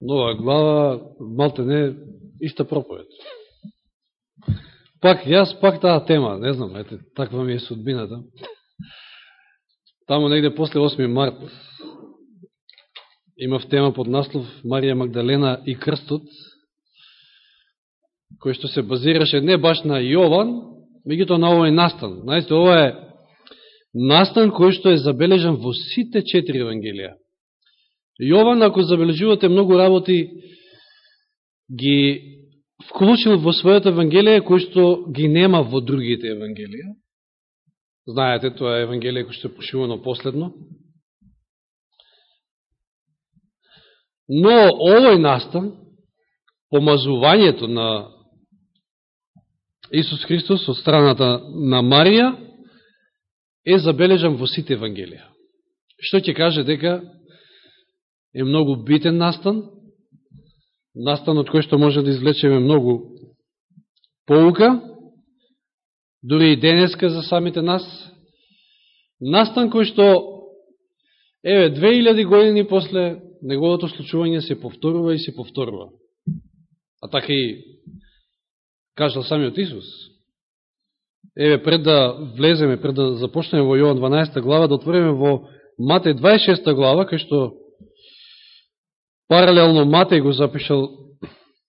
нова глава, малте не, иста проповед. Пак, јас пак таа тема, не знам, ете, таква ми е судбината. Тамо негде после 8 март имав тема под наслов Марија Магдалена и крстот, кој што се базираше не баш на Јован, меѓуто на овој настан. Знаете, ова е настан кој што е забележан во сите четири Евангелија. Јован, ако забележувате многу работи, ги вклучил во својата Евангелија, кој што ги нема во другите Евангелија. Знаете, тоа е Евангелие кој што е пошивано последно. Но овој настан, помазувањето на Исус Христос од страната на Марија е забележан во сите Евангелија. Што ќе каже дека е многу битен настан, настан од кој што може да извлечеме многу поука, дури и денеска за самите нас, настан кој што, еве, 2000 години после неговото случување се повторува и се повторува. А така и кажал самиот Исус. Еве, пред да влеземе, пред да започнеме во Јован 12 глава, да отвориме во Матеј 26 глава, кај што паралелно Матеј го запишал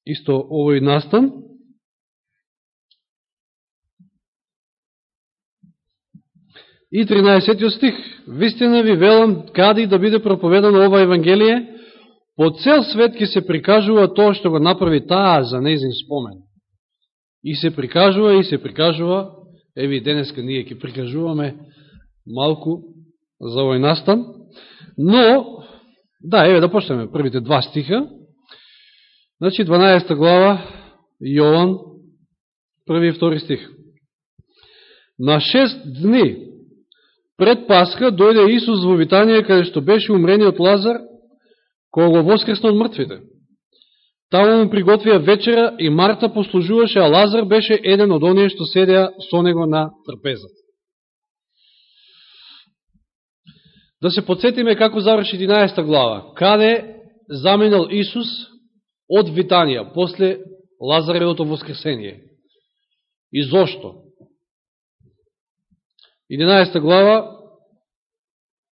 исто овој настан. И 13 стих. Вистина ви велам, кади да биде проповедано ова Евангелие, по цел свет ќе се прикажува тоа што го направи таа за неизин спомен. И се прикажува, и се прикажува, еви денеска ние ќе прикажуваме малку за овој настан, но, да, еве да почнеме првите два стиха, значи 12 глава, Јован, први и втори стих. На шест дни пред Пасха дојде Исус во Витанија, каде што беше умрениот Лазар, кога го воскресна од мртвите. Таму му приготвија вечера и Марта послужуваше, а Лазар беше еден од оние што седеа со него на трпезата. Да се подсетиме како заврши 11 глава. Каде заминал Исус од Витанија после Лазаревото воскресение? И зошто? 11 глава,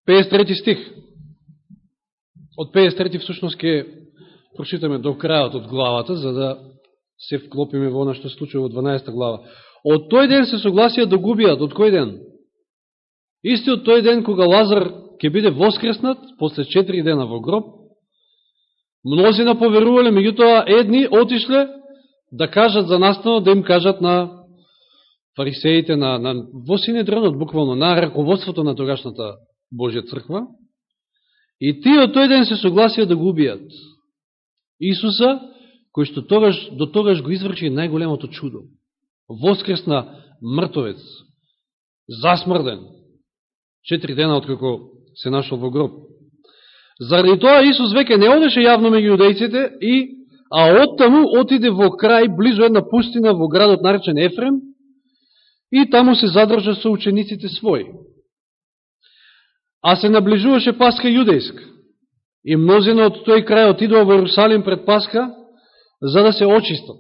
53 стих. Од 53 всушност ке прочитаме до крајот од главата, за да се вклопиме во она што се случува во 12 глава. Од тој ден се согласија да губијат. Од кој ден? Истиот тој ден кога Лазар ќе биде воскреснат, после 4 дена во гроб, мнозина поверувале, меѓутоа едни отишле да кажат за настанот, да им кажат на фарисеите, на, на во Синедронот, буквално, на раководството на тогашната Божја црква, и тие од тој ден се согласија да губијат. Исуса, кој што тогаш, до тогаш го изврши најголемото чудо. Воскресна мртовец, засмрден, четири дена откако се нашол во гроб. Заради тоа Исус веќе не одеше јавно меѓу јудејците, и, а оттаму отиде во крај, близу една пустина во градот наречен Ефрем, и таму се задржа со учениците своји. А се наближуваше Пасха јудејска. И мнозина од тој крај отидува во Иерусалим пред Пасха, за да се очистат.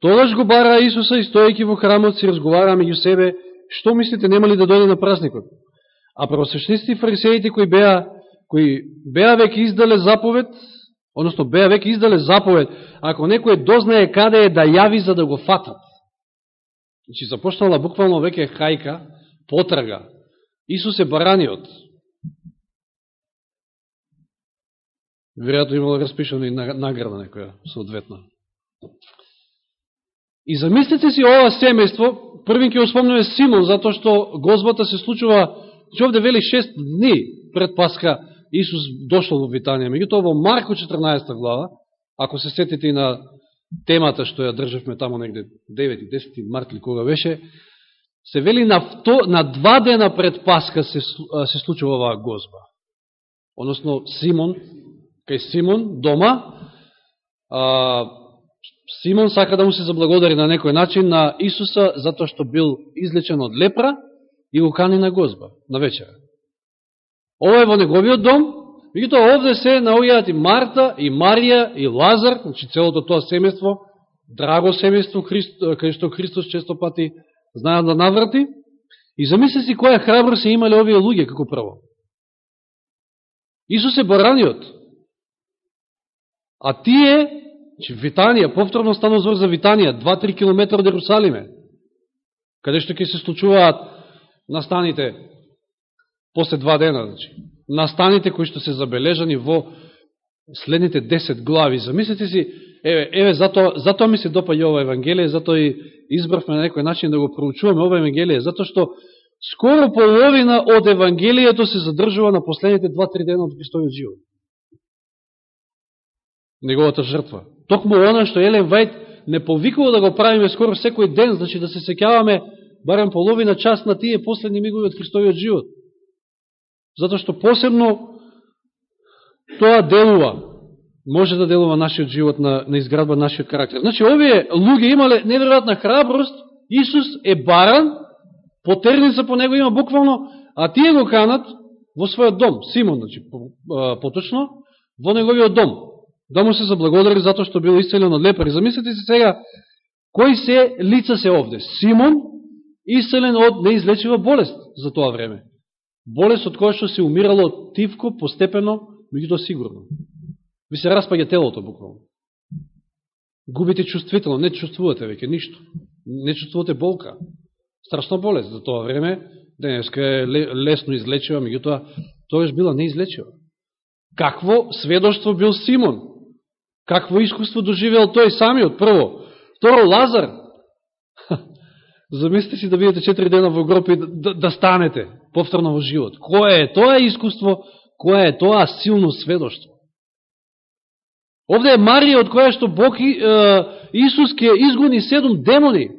Тогаш го бара Исуса и стоејќи во храмот си разговара меѓу себе, што мислите нема ли да дојде на празникот? А правосвещениците и фарисеите кои беа, кои беа веќе издале заповед, односно беа веќе издале заповед, ако некој дознае каде е да јави за да го фатат. Значи започнала буквално веќе хајка, потрага. Исус е бараниот, веројатно имало распишано и награда некоја соодветна. И замислите си ова семејство, првин ќе спомнеме Симон, затоа што гозбата се случува, че овде вели 6 дни пред Пасха Исус дошол во Витанија. Меѓутоа во Марко 14 глава, ако се сетите и на темата што ја државме тамо негде 9 и 10 март или кога беше, се вели на, вто, на два дена пред Пасха се, се случува оваа гозба. Односно, Симон кај Симон дома, а, Симон сака да му се заблагодари на некој начин на Исуса затоа што бил излечен од лепра и го кани на гозба, на вечера. Ова е во неговиот дом, Меѓутоа, овде се наоѓаат и Марта, и Марија, и Лазар, значи целото тоа семејство, драго семејство, кај што Христос често пати знаат да наврати. И замисли си која храбро се имале овие луѓе како прво. Исус е бараниот. А тие, че Витанија, повторно стану звор за Витанија, 2-3 км од Ерусалиме, каде што ќе се случуваат настаните после два дена, значи, настаните кои што се забележани во следните 10 глави. Замислите си, еве, еве затоа, затоа ми се допаѓа ова Евангелие, затоа и избравме на некој начин да го проучуваме ова Евангелие, затоа што скоро половина од Евангелието се задржува на последните 2-3 дена од Христојот живот. Неговата жртва. Токму она што Елен Вајт не повикува да го правиме скоро секој ден, значи да се секјаваме барем половина час на тие последни мигови од Христовиот живот. Затоа што посебно тоа делува, може да делува нашиот живот на, на изградба нашиот карактер. Значи, овие луѓе имале неверојатна храброст, Исус е баран, потерница по него има буквално, а тие го канат во својот дом, Симон, значи, поточно, во неговиот дом. Да му се заблагодари затоа што бил исцелен од лепари. Замислете се сега, кои се лица се овде? Симон, исцелен од неизлечива болест за тоа време. Болест од која што се умирало тивко, постепено, меѓуто сигурно. Ви се распаѓа телото, буквално. Губите чувствително, не чувствувате веќе ништо. Не чувствувате болка. Страшно болест за тоа време, денеска е лесно излечива, меѓутоа, тоа била неизлечива. Какво сведоштво бил Симон? Какво искуство доживел тој самиот, прво? Второ, Лазар. Замислите си да видите четири дена во гроб и да, да, да, станете повторно во живот. Кое е тоа искуство? Кое е тоа силно сведоштво? Овде е Марија од која што Бог Исус ке изгони седум демони.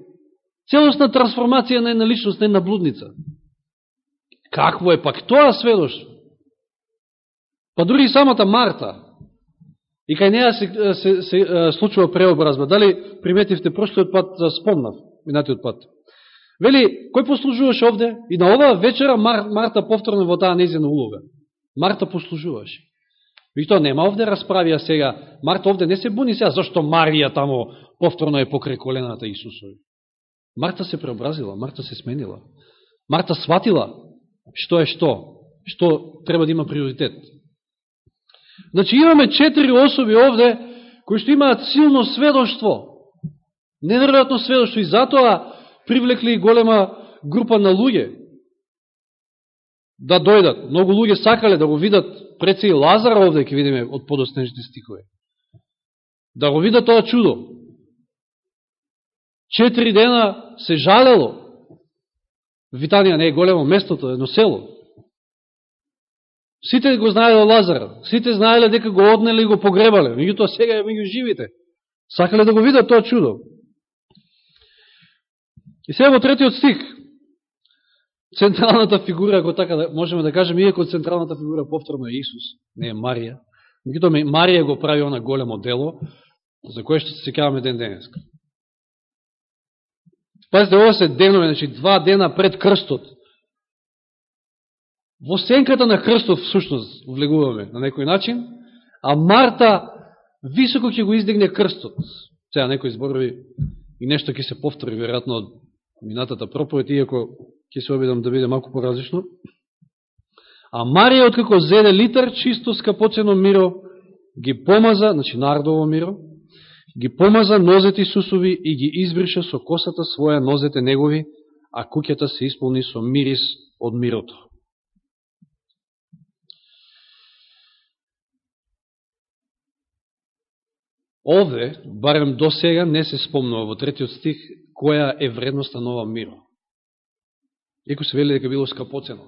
Целостна трансформација на една личност, на една блудница. Какво е пак тоа сведоштво? Па дури и самата Марта. И кај неја се, се, се, се случува преобразба. Дали приметивте прошлиот пат, спомнав, минатиот пат. Вели, кој послужуваше овде? И на оваа вечера Мар, Марта повторно во таа незина улога. Марта послужуваше. И тоа нема овде расправија сега. Марта овде не се буни сега, зашто Марија тамо повторно е покрај колената Исусови. Марта се преобразила, Марта се сменила. Марта сватила што е што, што треба да има приоритет. Значи имаме четири особи овде кои што имаат силно сведоштво. Неверојатно сведоштво и затоа привлекли голема група на луѓе да дојдат. Многу луѓе сакале да го видат преци се и Лазар овде, ќе видиме од подоснежните стихове. Да го видат тоа чудо. Четири дена се жалело. Витанија не е големо местото, едно село. Сите го знаеле Лазар, сите знаеле дека го однеле и го погребале, меѓутоа сега е меѓу живите. Сакале да го видат тоа чудо. И сега во третиот стих, централната фигура, ако така да можеме да кажеме, иако централната фигура повторно е Исус, не е Марија, меѓутоа Марија го прави она големо дело, за кое што се секаваме ден денеска. Пазите, ова се денове, значи два дена пред крстот. Во сенката на крстот, всушност, влегуваме на некој начин, а Марта високо ќе го издигне крстот. Сега некој зборови и нешто ќе се повтори, веројатно, од минатата проповед, иако ќе се обидам да биде малку поразлично. А Марија, откако зеде литар чисто скапоцено миро, ги помаза, значи нардово миро, ги помаза нозете Исусови и ги избриша со косата своја нозете негови, а куќата се исполни со мирис од мирото. Овде, барем до сега, не се спомнува во третиот стих, која е вредноста нова миро. Иако се вели дека било скапоцено.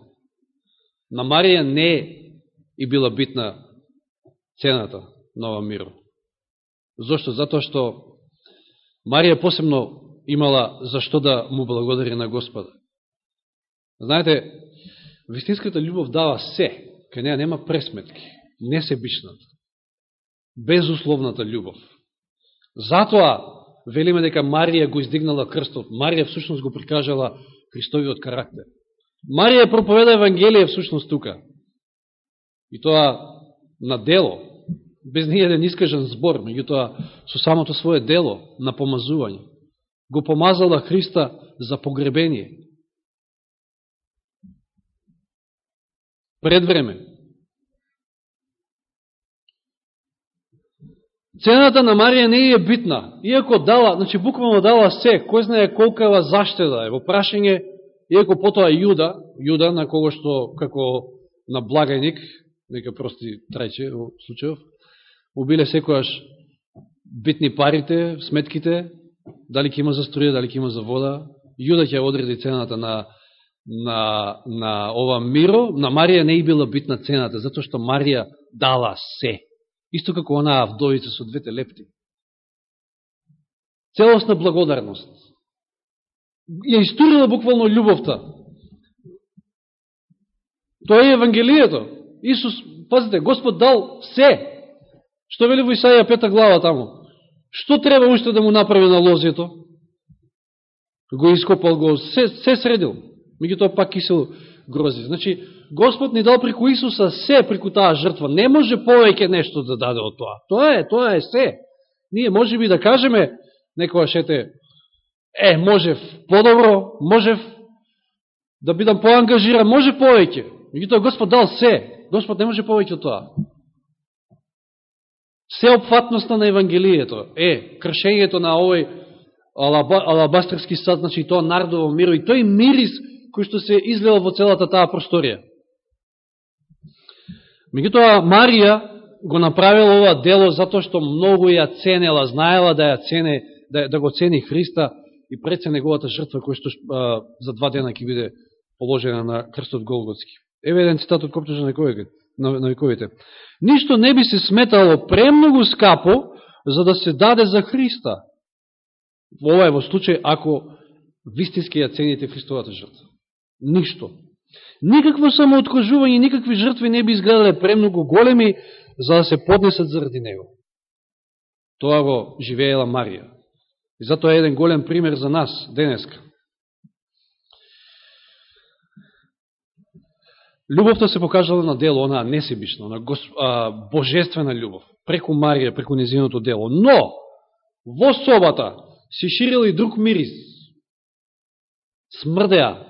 На Марија не и била битна цената на ова миро. Зошто? Затоа што Марија посебно имала зашто да му благодари на Господа. Знаете, вистинската љубов дава се, кај неја нема пресметки, не себичната, безусловната љубов. Затоа велиме дека Марија го издигнала крстот. Марија всушност го прикажала Христовиот карактер. Марија проповеда Евангелие всушност тука. И тоа на дело, без да ниједен искажен збор, меѓутоа со самото свое дело на помазување. Го помазала Христа за погребение. Пред време. Цената на Марија не е битна. Иако дала, значи буквално дала се, кој знае колкава заштеда е во прашање, иако потоа Јуда, Јуда на кого што како на благајник, нека прости трајче во случајов, убиле секојаш битни парите, сметките, дали ќе има за струја, дали ќе има за вода. Јуда ќе одреди цената на, на, на ова миро. На Марија не и била битна цената, затоа што Марија дала се. Исто како онаа вдовица со двете лепти. Целосна благодарност. Ја истурила буквално љубовта. Тоа е Евангелието. Исус, пазите, Господ дал се. Што вели во Исаија пета глава таму? Што треба уште да му направи на Лозието? Го ископал, го се, се средил. Меѓутоа пак кисел грози. Значи, Господ ни дал преку Исуса се преку таа жртва. Не може повеќе нешто да даде од тоа. Тоа е, тоа е се. Ние може би да кажеме, некоја шете, е, можев подобро, можев да бидам поангажиран, може повеќе. Меѓутоа Господ дал се. Господ не може повеќе од тоа. Сеопфатноста на Евангелието е кршењето на овој алабастерски сад, значи тоа нардово миро и тој мирис кој што се излева во целата таа просторија. Меѓутоа, Марија го направила ова дело затоа што многу ја ценела, знаела да ја цене, да, да го цени Христа и преце неговата жртва која што а, за два дена ќе биде положена на крстот Голготски. Еве еден цитат од Коптежа на вековите. Ништо не би се сметало премногу скапо за да се даде за Христа. Ова е во случај ако вистински ја цените Христовата жртва. Ништо. Никакво самооткажување, никакви жртви не би изгледале премногу големи за да се поднесат заради него. Тоа го живеела Марија. И затоа е еден голем пример за нас денеска. Любовта се покажала на дело, она несебична, на а, божествена љубов, преку Марија, преку незиното дело. Но, во собата се ширил и друг мирис. Смрдеа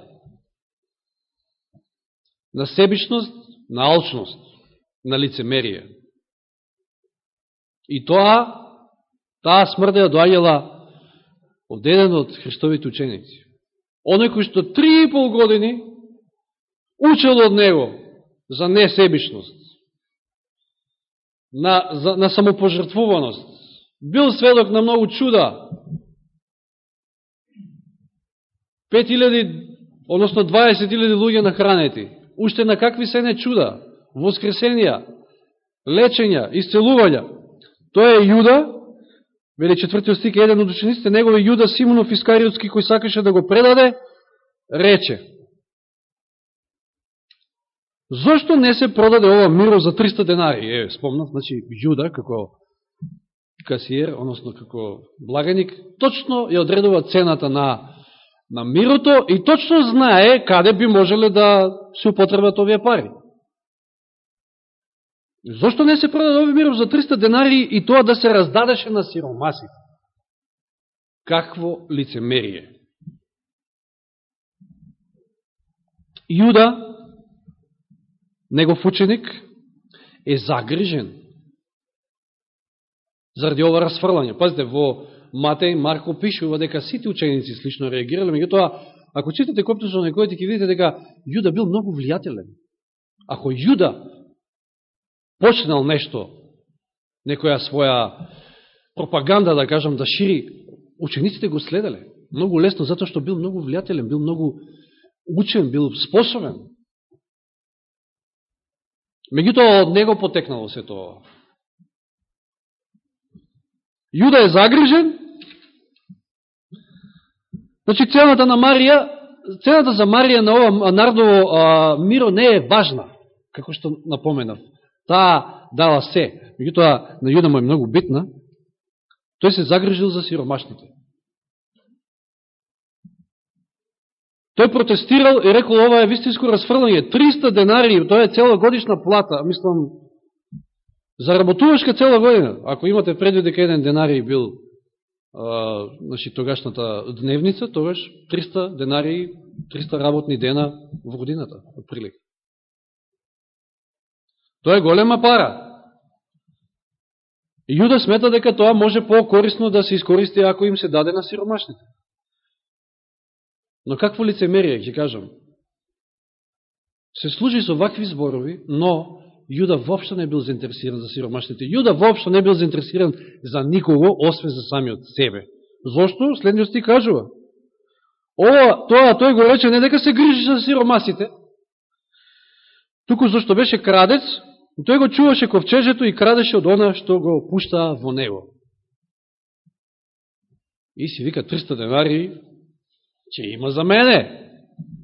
на себичност, на алчност, на лицемерие. И тоа, таа смрдеа доаѓала од еден од Христовите ученици. Оној кој што три и пол години учел од него за несебичност, на, за, на самопожртвуваност, бил сведок на многу чуда. 5000, односно 20.000 луѓе нахранети, хранети. Уште на какви се не чуда, воскресенија, лечења, исцелувања. Тоа е Јуда, вели четвртиот стик, еден од учениците, негови Јуда Симонов Искариотски, кој сакаше да го предаде, рече, Зошто не се продаде ова миро за 300 денари? Е, спомнав, значи, Јуда, како касиер, односно како благаник, точно ја одредува цената на, на мирото и точно знае каде би можеле да се употребат овие пари. Зошто не се продаде овие миров за 300 денари и тоа да се раздадеше на сиромасите? Какво лицемерие? Јуда негов ученик, е загрижен заради ова расфрлање. Пазите, во Матеј, Марко пишува дека сите ученици слично реагирале, меѓутоа, ако читате коптусо на којите ќе видите дека Јуда бил многу влијателен. Ако Јуда почнал нешто, некоја своја пропаганда, да кажам, да шири, учениците го следеле. Многу лесно, затоа што бил многу влијателен, бил многу учен, бил способен. Меѓутоа, од него потекнало се тоа. Јуда е загрижен, значи цената на Марија, цената за Марија на ова нардово а, миро не е важна, како што напоменав. Таа дала се, меѓутоа на Јуда му е многу битна, тој се загрижил за сиромашните. Тој протестирал и рекол ова е вистинско разфрлање. 300 денари, тоа е цела годишна плата. Мислам, Заработувашка цела година. Ако имате предвид дека еден денари бил а, значи, тогашната дневница, тогаш 300 денари, 300 работни дена во годината, отприлик. Тоа е голема пара. Јуда смета дека тоа може по-корисно да се искористи ако им се даде на сиромашните. Но какво лицемерие, ќе кажам? Се служи со вакви зборови, но Јуда воопшто не бил заинтересиран за сиромашните. Јуда воопшто не бил заинтересиран за никого, освен за самиот себе. Зошто? Следниот стих кажува. Ова, тоа, тој го рече не дека се грижи за сиромасите, туку зашто беше крадец, тој го чуваше ковчежето и крадеше од она што го пушта во него. И си вика 300 денари, че има за мене.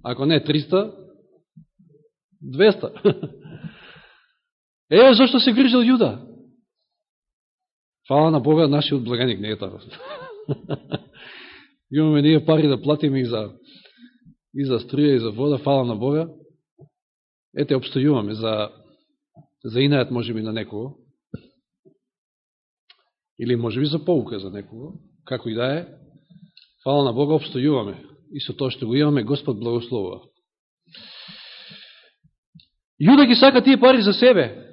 Ако не 300, 200. Е, зашто се грижил Јуда. Фала на Бога, нашиот благаник не е таков. Имаме ние пари да платиме и за, и за струја, и за вода, фала на Бога. Ете, обстојуваме за, за инајат, може би, на некого. Или може би за поука за некого. Како и да е. Фала на Бога, обстојуваме. И со тоа што го имаме, Господ благословува. Јуда ги сака тие пари за себе.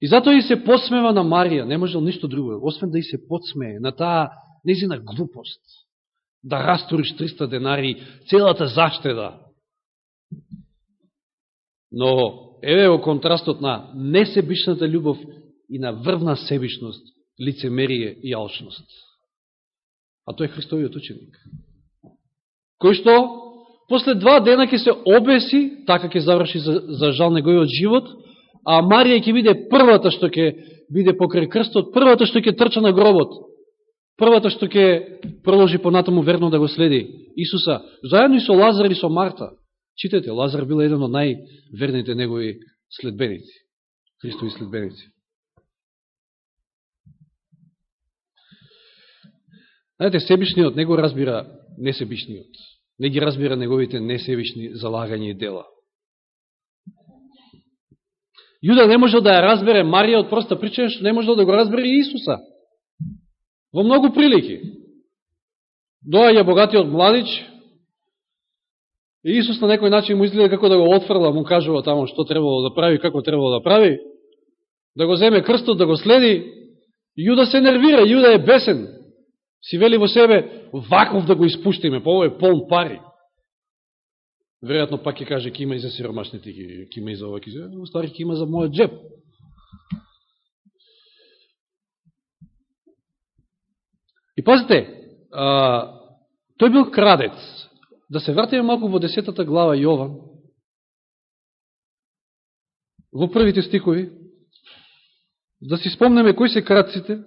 И затоа и се подсмева на Марија, не можел ништо друго, освен да и се подсмее на таа незина глупост, да растуриш 300 денари, целата заштеда. Но, еве о контрастот на несебичната љубов и на врвна себичност, лицемерие и алчност. А тој е Христовиот ученик. Кој што, после два дена ќе се обеси, така ќе заврши за, за жал неговиот живот, а Марија ќе биде првата што ќе биде покрај крстот, првата што ќе трча на гробот, првата што ќе проложи понатаму верно да го следи Исуса, заедно и со Лазар и со Марта. Читате, Лазар бил еден од најверните негови следбеници, Христови следбеници. Знаете, себичниот не го разбира несебишниот. Не ги разбира неговите несебични залагања и дела. Јуда не можел да ја разбере Марија од проста причина, што не можел да го разбере Исуса. Во многу прилики. Доаѓа богатиот младич, и Исус на некој начин му изгледа како да го отфрла, му кажува тамо што требало да прави, како требало да прави, да го земе крстот, да го следи. Јуда се нервира, Јуда е бесен. Си вели во себе, ваков да го испуштиме, по ово е полн пари веројатно пак ќе каже ќе има и за сиромашните, ќе има и за ова, ќе има, стари ќе има за мојот джеб. И пазите, а, тој бил крадец. Да се вратиме малку во десетата глава Јован, во првите стикови, да си спомнеме кои се крадците,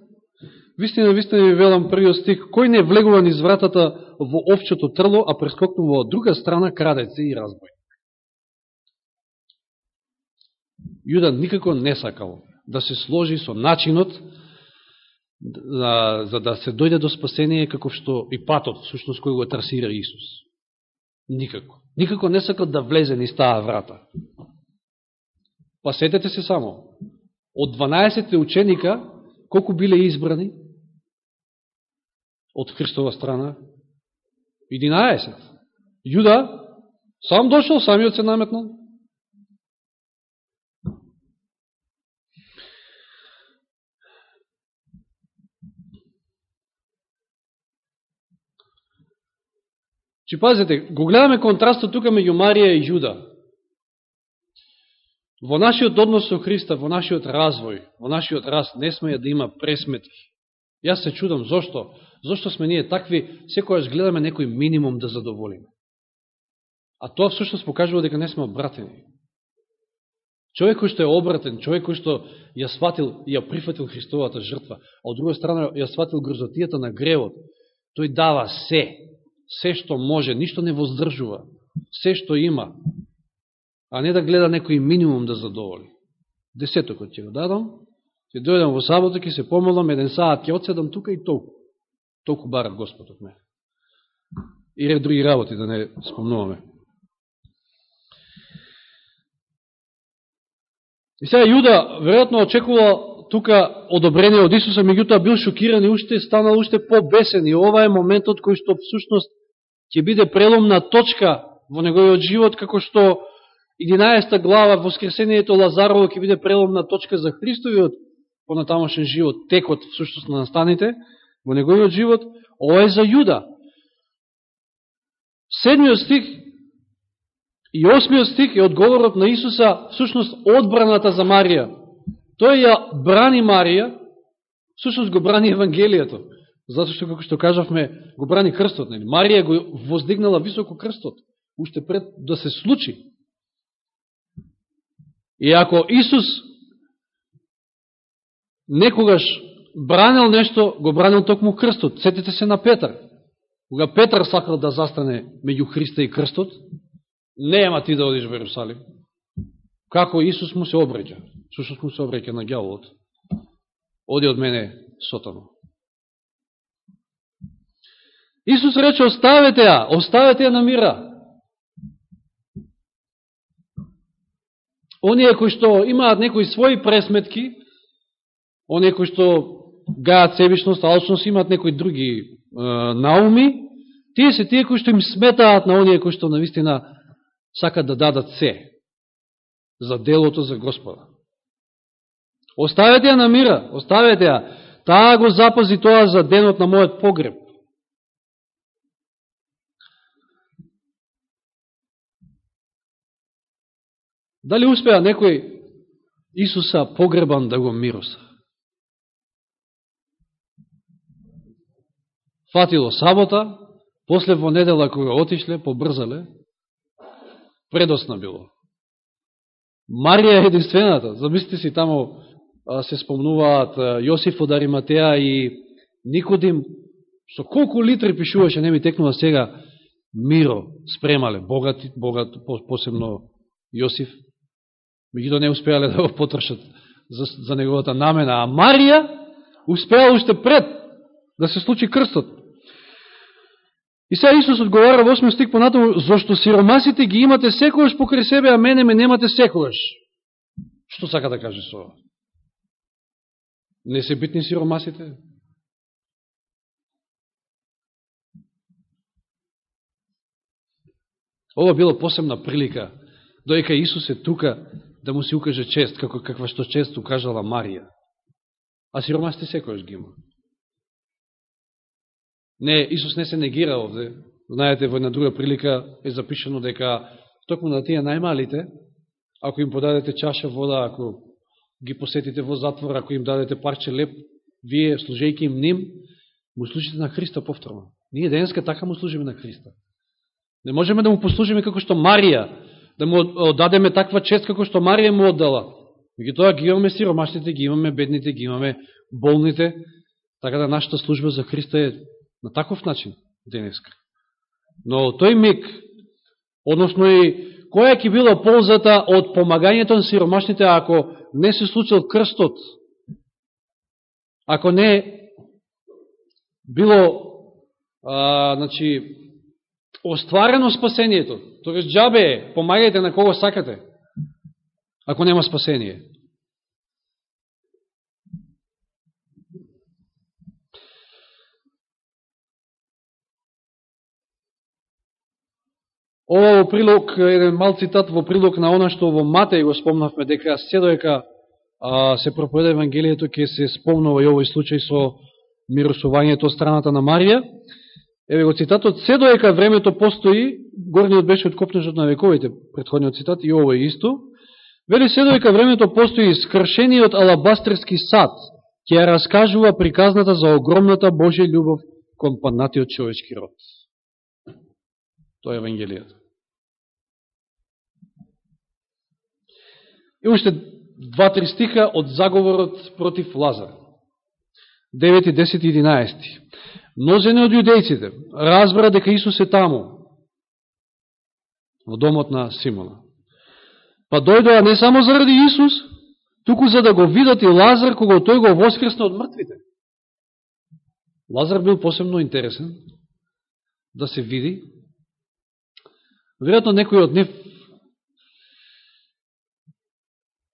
Вистина, вистина ви велам првиот стих, кој не влегува низ вратата во овчето трло, а прескокнува од друга страна крадеце и разбој. Јуда никако не сакал да се сложи со начинот за, за да се дојде до спасение како што и патот, сушност кој го трасира Исус. Никако. Никако не сакал да влезе низ таа врата. Па сетете се само. Од 12 ученика, колку биле избрани? од Христова страна? 11. Јуда сам дошол, самиот се наметнал. Че пазете, го гледаме контрастот тука меѓу Марија и Јуда. Во нашиот однос со Христа, во нашиот развој, во нашиот раст, не сме да има пресметки. Јас се чудам, зошто? Зошто сме ние такви, секојаш гледаме некој минимум да задоволиме. А тоа всушност покажува дека не сме обратени. Човек кој што е обратен, човек кој што ја сватил, ја прифатил Христовата жртва, а од друга страна ја сватил грозотијата на гревот, тој дава се, се што може, ништо не воздржува, се што има, а не да гледа некој минимум да задоволи. Десетокот ќе го дадам, ќе дојдам во сабота, ќе се помолам, еден саат ќе отседам тука и толку. Толку бара Господ од мене. И ред други работи, да не спомнуваме. И сега Јуда, веројатно, очекувал тука одобрение од Исуса, меѓутоа бил шокиран и уште станал уште побесен. И ова е моментот кој што всушност ќе биде преломна точка во неговиот живот, како што 11 глава Воскресението Лазарово ќе биде преломна точка за Христовиот понатамошен живот, текот всушност на настаните во неговиот живот, ова е за Јуда. Седмиот стих и осмиот стих е одговорот на Исуса, всушност одбраната за Марија. Тој ја брани Марија, всушност го брани Евангелието, затоа што, како што кажавме, го брани крстот. Нели? Марија го воздигнала високо крстот, уште пред да се случи. И ако Исус некогаш бранил нешто, го бранил токму крстот. Сетите се на Петар. Кога Петар сакал да застане меѓу Христа и крстот, нема ти да одиш во Иерусалим. Како Исус му се обреќа? Сушност му се обреќа на гјаволот. Оди од мене, Сотано. Исус рече, оставете ја, оставете ја на мира. Оние кои што имаат некои своји пресметки, оние кои што гаат себичност, алчност, имаат некои други е, науми, тие се тие кои што им сметаат на оние кои што наистина сакат да дадат се за делото за Господа. Оставете ја на мира, оставете ја. Таа го запази тоа за денот на мојот погреб. Дали успеа некој Исуса погребан да го мируса? Фатило сабота, после во недела кога отишле, побрзале, предосна било. Марија е единствената. Замислите си, тамо се спомнуваат Јосиф од Ариматеа и Никодим, со колку литри пишуваше, не ми текнува сега, миро спремале, богат, богат посебно Јосиф. Меѓуто не успеале да го потрошат за, за неговата намена. А Марија успеала уште пред да се случи крстот. И сега Исус одговара во 8 стик понатаму, зашто сиромасите ги имате секојаш покрај себе, а мене ме немате секојаш. Што сака да каже со ова? Не се битни сиромасите? Ова било посебна прилика, доека Исус е тука да му се укаже чест, како каква што чест укажала Марија. А сиромасите секојаш ги има. Не, Исус не се негира овде. Знаете, во една друга прилика е запишено дека токму на тие најмалите, ако им подадете чаша вода, ако ги посетите во затвор, ако им дадете парче леп, вие, служејки им ним, му служите на Христа повторно. Ние денеска така му служиме на Христа. Не можеме да му послужиме како што Марија, да му одадеме таква чест како што Марија му оддала. тоа ги имаме сиромашните, ги имаме бедните, ги имаме болните, така да нашата служба за Христа е на таков начин денеска. Но тој миг, односно и која ќе била ползата од помагањето на сиромашните ако не се случил крстот, ако не било а, значи, остварено спасението, тогаш джабе е, помагајте на кого сакате, ако нема спасение. Ова во прилог, еден мал цитат во прилог на она што во Матеј го спомнавме, дека се доека а, се проповеда Евангелието, ќе се спомнува и овој случај со миросувањето од страната на Марија. Еве го цитатот, се доека времето постои, горниот беше од копнежот на вековите, предходниот цитат, и овој исто, вели се доека времето постои скршениот алабастерски сад, ќе ја раскажува приказната за огромната Божја љубов кон паднатиот човечки род. Тоа е Евангелијата. И уште два-три стиха од заговорот против Лазар. 9, 10 и 11. Мнозене од јудејците разбра дека Исус е таму, во домот на Симона. Па дојдоа не само заради Исус, туку за да го видат и Лазар, кога тој го воскресна од мртвите. Лазар бил посебно интересен да се види. Веројатно некој од нив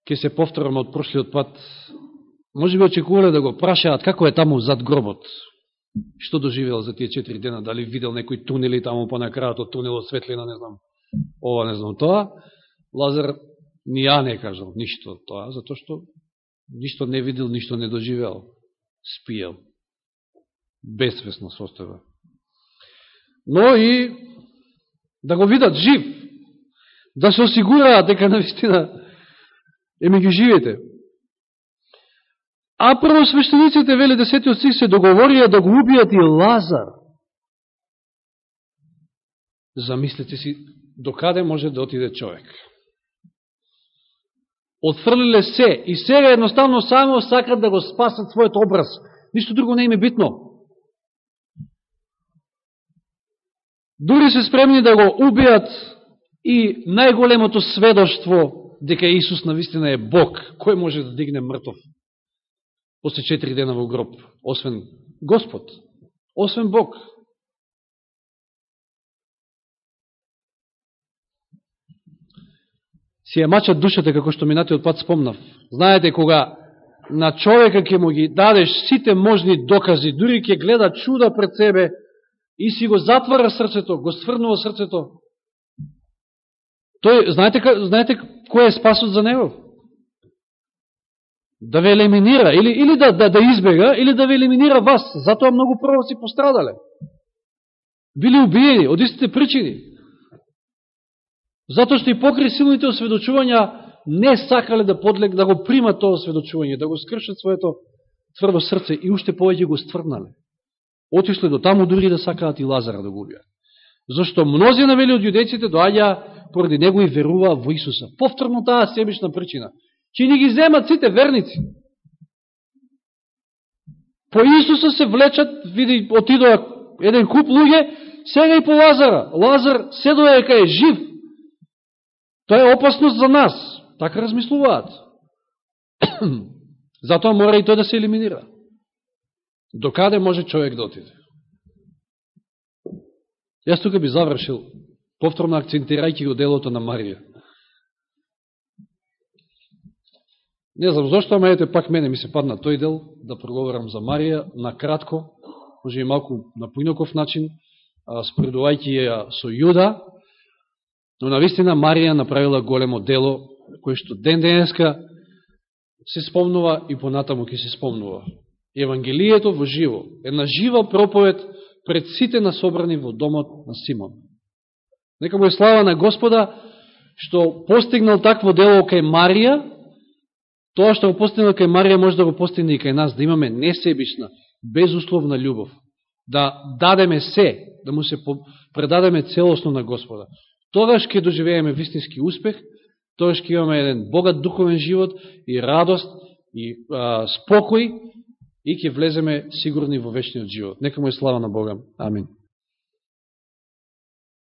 ќе се повторам од прошлиот пат, може би очекувале да го прашаат како е таму зад гробот. Што доживел за тие четири дена, дали видел некои тунели таму по накрајот од тунелот светлина, не знам, ова, не знам тоа. Лазар ни ја не кажал ништо тоа, затоа што ништо не видел, ништо не доживел. Спиел. Безсвесно состојба. Но и да го видат жив, да се осигураат дека наистина е меѓу живите. А првосвещениците, вели десетиот стих, се договорија да го убијат и Лазар. Замислете си, докаде може да отиде човек. Отфрлиле се и сега едноставно само сакат да го спасат својот образ. Ништо друго не им е битно. Дури се спремни да го убијат и најголемото сведоштво дека Исус навистина е Бог. Кој може да дигне мртов после четири дена во гроб, освен Господ, освен Бог. Си ја мачат душата, како што минатиот пат спомнав. Знаете, кога на човека ќе му ги дадеш сите можни докази, дури ќе гледа чуда пред себе и си го затвара срцето, го сврнува срцето, тој, знаете, знаете кој е спасот за него? Да ве елиминира, или, или да, да, да избега, или да ве елиминира вас. Затоа многу пророци пострадале. Били убиени од истите причини. Затоа што и покри силните осведочувања не сакале да подлег, да го примат тоа осведочување, да го скршат своето тврдо срце и уште повеќе го стврнале. Отишле до таму дури да сакаат и Лазара да го убијат. Зашто мнози навели од јудеците доаѓа поради него и верува во Исуса. Повторно таа себична причина че ни ги земат сите верници. По Исуса се влечат, види, отидоа еден куп луѓе, сега и по Лазара. Лазар се доека е жив. Тоа е опасност за нас. Така размислуваат. Затоа мора и тој да се елиминира. Докаде може човек да отиде? Јас тука би завршил, повторно акцентирајќи го делото на Марија. Не знам зашто, ама ете пак мене ми се падна тој дел да проговорам за Марија, на кратко, може и малку на поинаков начин, споредувајќи ја со Јуда, но навистина Марија направила големо дело, кој што ден денеска се спомнува и понатаму ќе се спомнува. Евангелието во живо, една жива проповед пред сите насобрани во домот на Симон. Нека му е слава на Господа, што постигнал такво дело кај Марија, Тоа што го постигнал кај Марија може да го постигне и кај нас, да имаме несебична, безусловна љубов, да дадеме се, да му се предадеме целосно на Господа. Тогаш ќе доживееме вистински успех, тогаш ќе имаме еден богат духовен живот и радост и а, спокој и ќе влеземе сигурни во вечниот живот. Нека му е слава на Бога. Амин.